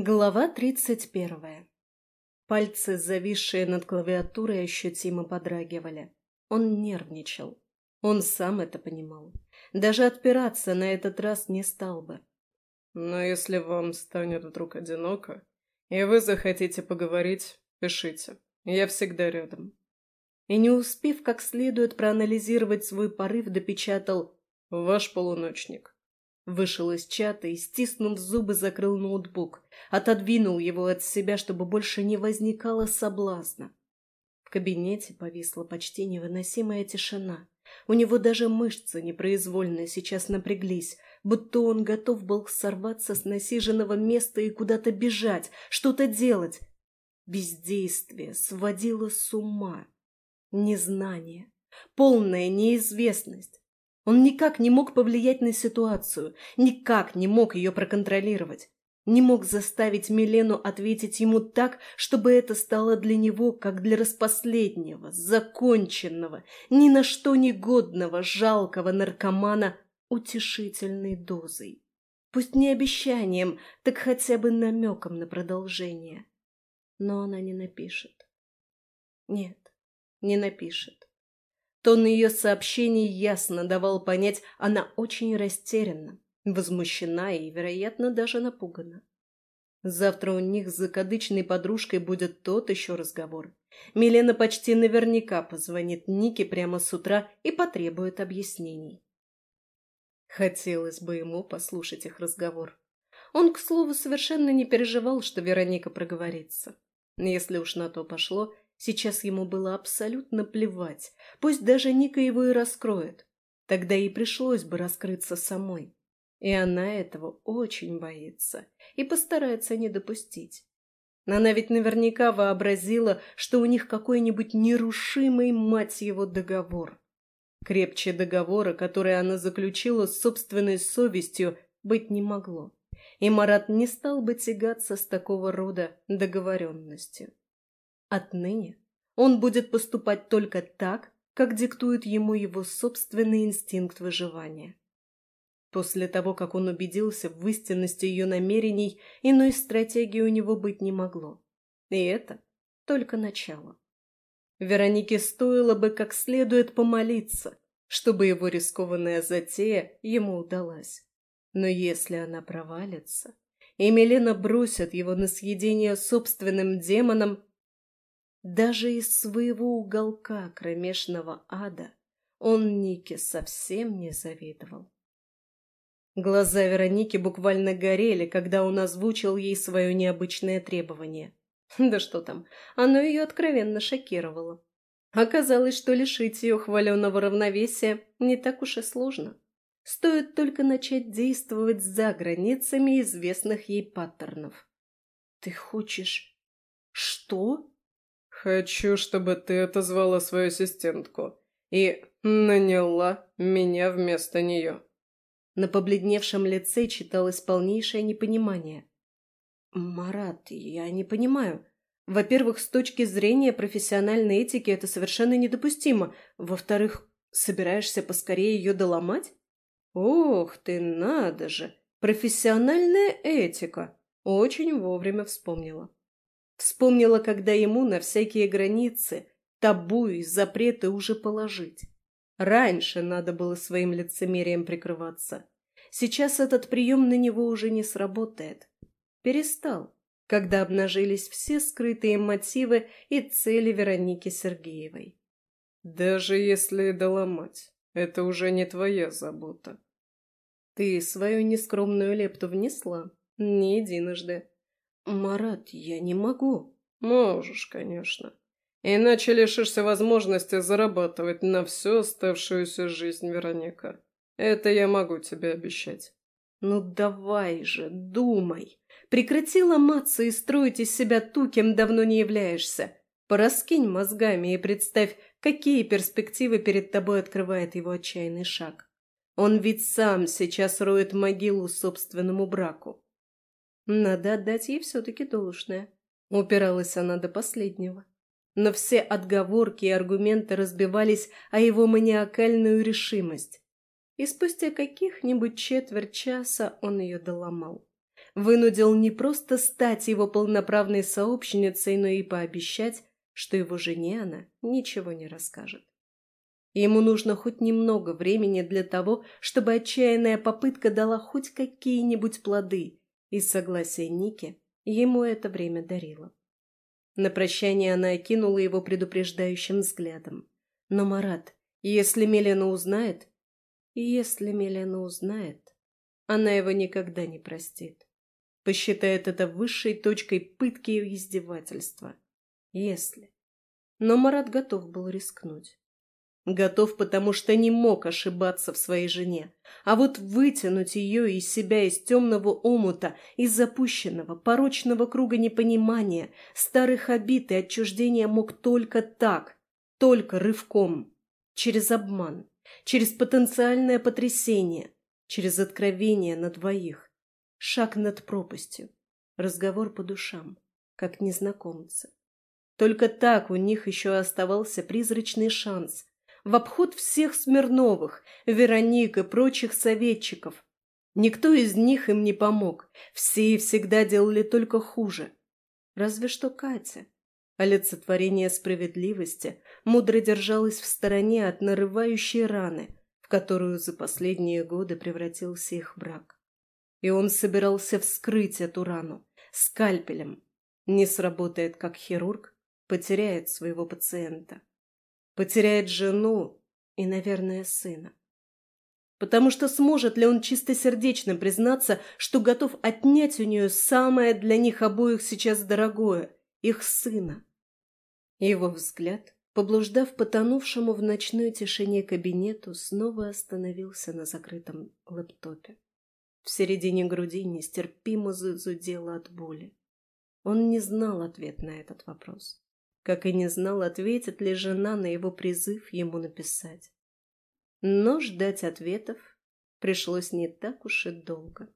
Глава тридцать первая. Пальцы, зависшие над клавиатурой, ощутимо подрагивали. Он нервничал. Он сам это понимал. Даже отпираться на этот раз не стал бы. Но если вам станет вдруг одиноко, и вы захотите поговорить, пишите. Я всегда рядом. И не успев как следует проанализировать свой порыв, допечатал «Ваш полуночник». Вышел из чата и, стиснув зубы, закрыл ноутбук, отодвинул его от себя, чтобы больше не возникало соблазна. В кабинете повисла почти невыносимая тишина. У него даже мышцы непроизвольно сейчас напряглись, будто он готов был сорваться с насиженного места и куда-то бежать, что-то делать. Бездействие сводило с ума. Незнание, полная неизвестность. Он никак не мог повлиять на ситуацию, никак не мог ее проконтролировать. Не мог заставить Милену ответить ему так, чтобы это стало для него, как для распоследнего, законченного, ни на что негодного, жалкого наркомана, утешительной дозой. Пусть не обещанием, так хотя бы намеком на продолжение. Но она не напишет. Нет, не напишет. Тон ее сообщений ясно давал понять, она очень растеряна, возмущена и, вероятно, даже напугана. Завтра у них с закадычной подружкой будет тот еще разговор. Милена почти наверняка позвонит Нике прямо с утра и потребует объяснений. Хотелось бы ему послушать их разговор. Он, к слову, совершенно не переживал, что Вероника проговорится. Если уж на то пошло, Сейчас ему было абсолютно плевать, пусть даже Ника его и раскроет. Тогда и пришлось бы раскрыться самой. И она этого очень боится и постарается не допустить. Она ведь наверняка вообразила, что у них какой-нибудь нерушимый, мать его, договор. Крепче договора, который она заключила с собственной совестью, быть не могло. И Марат не стал бы тягаться с такого рода договоренностью. Отныне он будет поступать только так, как диктует ему его собственный инстинкт выживания. После того, как он убедился в истинности ее намерений, иной стратегии у него быть не могло. И это только начало. Веронике стоило бы как следует помолиться, чтобы его рискованная затея ему удалась. Но если она провалится, и Милена бросит его на съедение собственным демоном, даже из своего уголка кромешного ада он Нике совсем не завидовал. Глаза Вероники буквально горели, когда он озвучил ей свое необычное требование. Да что там, оно ее откровенно шокировало. Оказалось, что лишить ее хваленого равновесия не так уж и сложно. Стоит только начать действовать за границами известных ей паттернов. «Ты хочешь...» «Что?» «Хочу, чтобы ты отозвала свою ассистентку и наняла меня вместо нее». На побледневшем лице читалось полнейшее непонимание. «Марат, я не понимаю. Во-первых, с точки зрения профессиональной этики это совершенно недопустимо. Во-вторых, собираешься поскорее ее доломать? Ох ты, надо же! Профессиональная этика!» Очень вовремя вспомнила. Вспомнила, когда ему на всякие границы, табу и запреты уже положить. Раньше надо было своим лицемерием прикрываться. Сейчас этот прием на него уже не сработает. Перестал, когда обнажились все скрытые мотивы и цели Вероники Сергеевой. «Даже если доломать, это уже не твоя забота». «Ты свою нескромную лепту внесла? Не единожды. «Марат, я не могу». «Можешь, конечно. Иначе лишишься возможности зарабатывать на всю оставшуюся жизнь, Вероника. Это я могу тебе обещать». «Ну давай же, думай. Прекрати ломаться и строить из себя ту, кем давно не являешься. Пораскинь мозгами и представь, какие перспективы перед тобой открывает его отчаянный шаг. Он ведь сам сейчас роет могилу собственному браку. Надо отдать ей все-таки должное. Упиралась она до последнего. Но все отговорки и аргументы разбивались о его маниакальную решимость. И спустя каких-нибудь четверть часа он ее доломал. вынудил не просто стать его полноправной сообщницей, но и пообещать, что его жене она ничего не расскажет. Ему нужно хоть немного времени для того, чтобы отчаянная попытка дала хоть какие-нибудь плоды, и согласие Ники ему это время дарило. На прощание она окинула его предупреждающим взглядом. Но Марат, если Милена узнает... Если Милена узнает, она его никогда не простит. Посчитает это высшей точкой пытки и издевательства. Если. Но Марат готов был рискнуть. Готов, потому что не мог ошибаться в своей жене. А вот вытянуть ее из себя из темного омута, из запущенного, порочного круга непонимания, старых обид и отчуждения мог только так, только рывком, через обман, через потенциальное потрясение, через откровение на двоих, шаг над пропастью, разговор по душам, как незнакомцы. Только так у них еще оставался призрачный шанс в обход всех Смирновых, Вероник и прочих советчиков. Никто из них им не помог, все и всегда делали только хуже. Разве что Катя. Олицетворение справедливости мудро держалась в стороне от нарывающей раны, в которую за последние годы превратился их брак. И он собирался вскрыть эту рану скальпелем. Не сработает как хирург, потеряет своего пациента потеряет жену и, наверное, сына. Потому что сможет ли он чистосердечно признаться, что готов отнять у нее самое для них обоих сейчас дорогое — их сына? Его взгляд, поблуждав потонувшему в ночной тишине кабинету, снова остановился на закрытом лэптопе. В середине груди нестерпимо зазудело от боли. Он не знал ответ на этот вопрос как и не знал, ответит ли жена на его призыв ему написать. Но ждать ответов пришлось не так уж и долго.